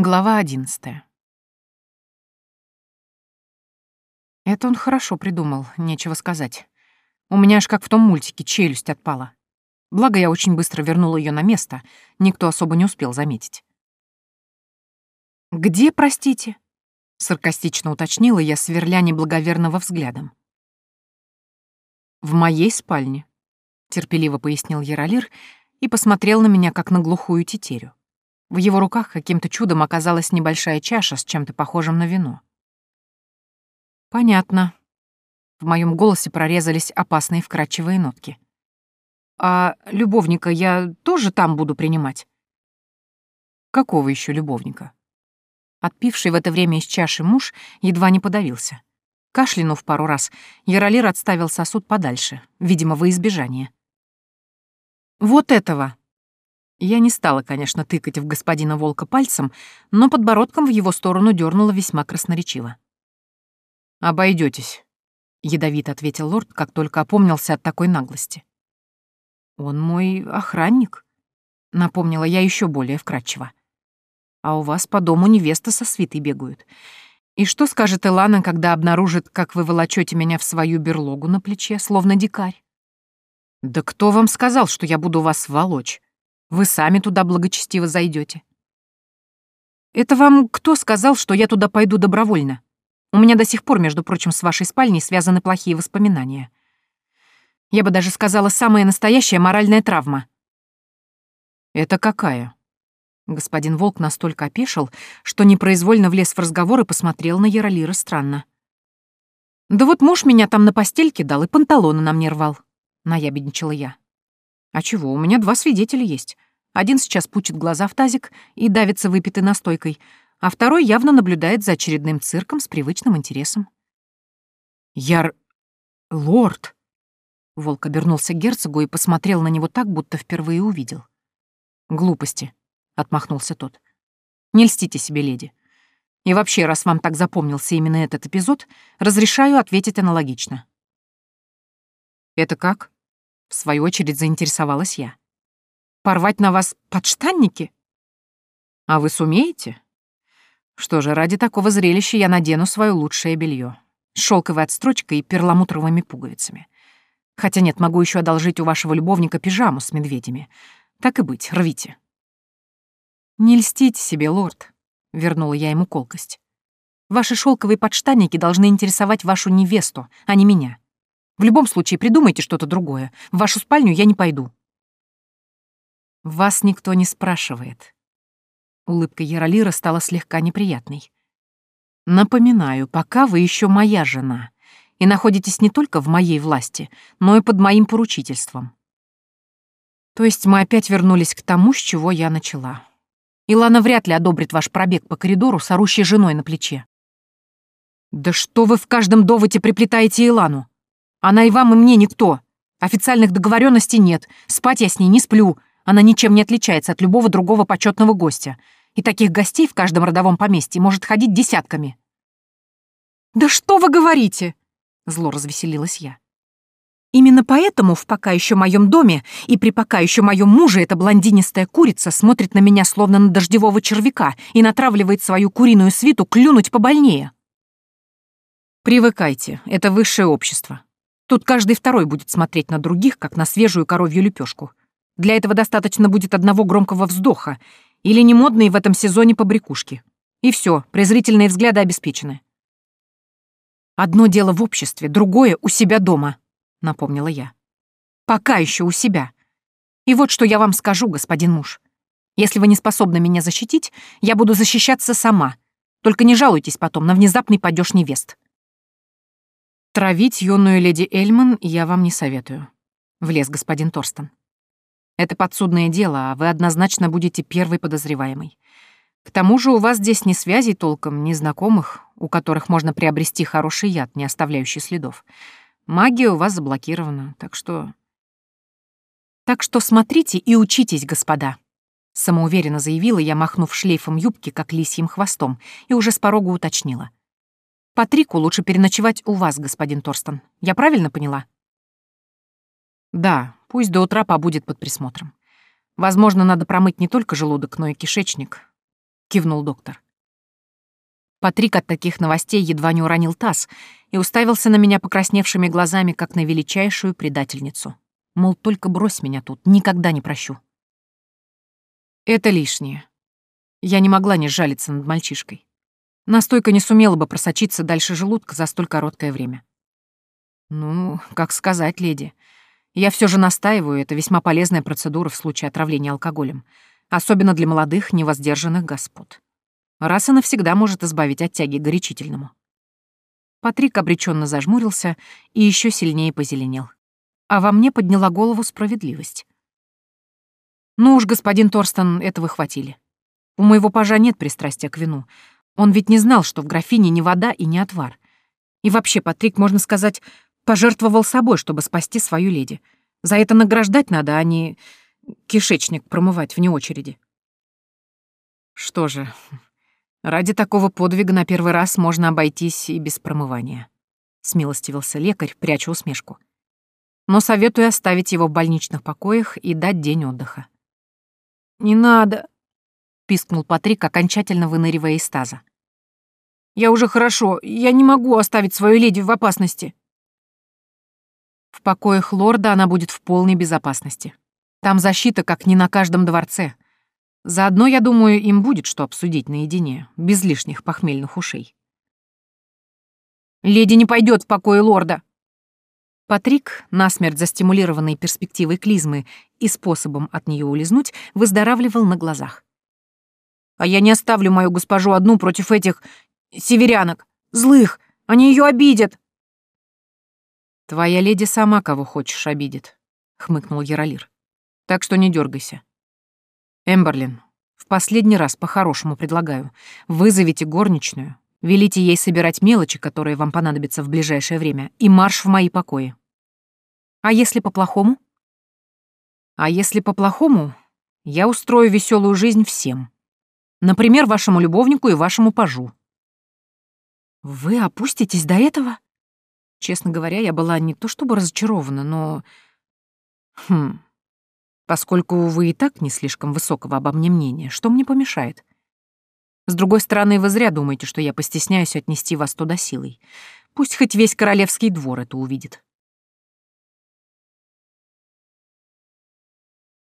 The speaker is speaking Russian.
Глава одиннадцатая. Это он хорошо придумал, нечего сказать. У меня аж как в том мультике челюсть отпала. Благо, я очень быстро вернула ее на место, никто особо не успел заметить. «Где, простите?» — саркастично уточнила я, сверля неблаговерного взглядом. «В моей спальне», — терпеливо пояснил Яролир и посмотрел на меня, как на глухую тетерю. В его руках каким-то чудом оказалась небольшая чаша с чем-то похожим на вино. «Понятно». В моем голосе прорезались опасные вкрадчивые нотки. «А любовника я тоже там буду принимать?» «Какого еще любовника?» Отпивший в это время из чаши муж едва не подавился. Кашлянув пару раз, Яролир отставил сосуд подальше, видимо, во избежание. «Вот этого!» Я не стала, конечно, тыкать в господина Волка пальцем, но подбородком в его сторону дернула весьма красноречиво. Обойдетесь, ядовито ответил лорд, как только опомнился от такой наглости. «Он мой охранник», — напомнила я еще более вкратчиво. «А у вас по дому невеста со свитой бегают. И что скажет Илана, когда обнаружит, как вы волочете меня в свою берлогу на плече, словно дикарь?» «Да кто вам сказал, что я буду вас волочь?» Вы сами туда благочестиво зайдете. Это вам кто сказал, что я туда пойду добровольно? У меня до сих пор, между прочим, с вашей спальней связаны плохие воспоминания. Я бы даже сказала, самая настоящая моральная травма. Это какая? Господин Волк настолько опешил, что непроизвольно влез в разговор и посмотрел на Яролира странно. «Да вот муж меня там на постельке дал и панталоны на мне рвал», — наябедничала я. А чего, у меня два свидетеля есть. Один сейчас пучит глаза в тазик и давится выпитой настойкой, а второй явно наблюдает за очередным цирком с привычным интересом. «Яр... лорд!» Волк обернулся к герцогу и посмотрел на него так, будто впервые увидел. «Глупости», — отмахнулся тот. «Не льстите себе, леди. И вообще, раз вам так запомнился именно этот эпизод, разрешаю ответить аналогично». «Это как?» В свою очередь заинтересовалась я. «Порвать на вас подштанники?» «А вы сумеете?» «Что же, ради такого зрелища я надену свое лучшее белье с шелковой отстрочкой и перламутровыми пуговицами. Хотя нет, могу еще одолжить у вашего любовника пижаму с медведями. Так и быть, рвите». «Не льстите себе, лорд», — вернула я ему колкость. «Ваши шелковые подштанники должны интересовать вашу невесту, а не меня. В любом случае, придумайте что-то другое. В вашу спальню я не пойду». «Вас никто не спрашивает». Улыбка Яролира стала слегка неприятной. «Напоминаю, пока вы еще моя жена и находитесь не только в моей власти, но и под моим поручительством». То есть мы опять вернулись к тому, с чего я начала. Илана вряд ли одобрит ваш пробег по коридору с орущей женой на плече. «Да что вы в каждом доводе приплетаете Илану?» Она и вам, и мне никто. Официальных договоренностей нет. Спать я с ней не сплю. Она ничем не отличается от любого другого почетного гостя. И таких гостей в каждом родовом поместье может ходить десятками. «Да что вы говорите?» — зло развеселилась я. Именно поэтому в пока еще моем доме и при пока еще моем муже эта блондинистая курица смотрит на меня словно на дождевого червяка и натравливает свою куриную свиту клюнуть побольнее. Привыкайте, это высшее общество. Тут каждый второй будет смотреть на других, как на свежую коровью лепешку. Для этого достаточно будет одного громкого вздоха или немодные в этом сезоне побрякушки. И все, презрительные взгляды обеспечены. «Одно дело в обществе, другое — у себя дома», — напомнила я. «Пока еще у себя. И вот что я вам скажу, господин муж. Если вы не способны меня защитить, я буду защищаться сама. Только не жалуйтесь потом на внезапный падеж невест». Травить юную леди Эльман я вам не советую. Влез господин Торстон. Это подсудное дело, а вы однозначно будете первый подозреваемый. К тому же у вас здесь ни связей толком, ни знакомых, у которых можно приобрести хороший яд, не оставляющий следов. Магия у вас заблокирована, так что... Так что смотрите и учитесь, господа. Самоуверенно заявила я, махнув шлейфом юбки, как лисьим хвостом, и уже с порога уточнила. Патрику лучше переночевать у вас, господин Торстон. Я правильно поняла? Да, пусть до утра побудет под присмотром. Возможно, надо промыть не только желудок, но и кишечник. — кивнул доктор. Патрик от таких новостей едва не уронил таз и уставился на меня покрасневшими глазами, как на величайшую предательницу. Мол, только брось меня тут, никогда не прощу. Это лишнее. Я не могла не жалиться над мальчишкой. Настойка не сумела бы просочиться дальше желудка за столь короткое время. Ну, как сказать, леди. Я все же настаиваю, это весьма полезная процедура в случае отравления алкоголем, особенно для молодых, невоздержанных господ. Раз и навсегда может избавить от тяги к горячительному. Патрик обреченно зажмурился и еще сильнее позеленел. А во мне подняла голову справедливость. Ну уж, господин Торстон, этого хватили. У моего пажа нет пристрастия к вину. Он ведь не знал, что в графине не вода и не отвар. И вообще, Патрик, можно сказать, Пожертвовал собой, чтобы спасти свою леди. За это награждать надо, а не кишечник промывать вне очереди. Что же, ради такого подвига на первый раз можно обойтись и без промывания. Смилостивился лекарь, пряча усмешку. Но советую оставить его в больничных покоях и дать день отдыха. «Не надо», — пискнул Патрик, окончательно выныривая из таза. «Я уже хорошо, я не могу оставить свою леди в опасности». В покоях лорда она будет в полной безопасности. Там защита, как не на каждом дворце. Заодно, я думаю, им будет что обсудить наедине, без лишних похмельных ушей. «Леди не пойдет в покое лорда!» Патрик, насмерть застимулированный перспективой клизмы и способом от нее улизнуть, выздоравливал на глазах. «А я не оставлю мою госпожу одну против этих северянок, злых, они ее обидят!» «Твоя леди сама кого хочешь обидит», — хмыкнул Яролир. «Так что не дергайся. Эмберлин, в последний раз по-хорошему предлагаю. Вызовите горничную, велите ей собирать мелочи, которые вам понадобятся в ближайшее время, и марш в мои покои. А если по-плохому? А если по-плохому, я устрою веселую жизнь всем. Например, вашему любовнику и вашему пажу. Вы опуститесь до этого? Честно говоря, я была не то чтобы разочарована, но... Хм... Поскольку вы и так не слишком высокого обо мне мнения, что мне помешает? С другой стороны, вы зря думаете, что я постесняюсь отнести вас туда силой. Пусть хоть весь королевский двор это увидит.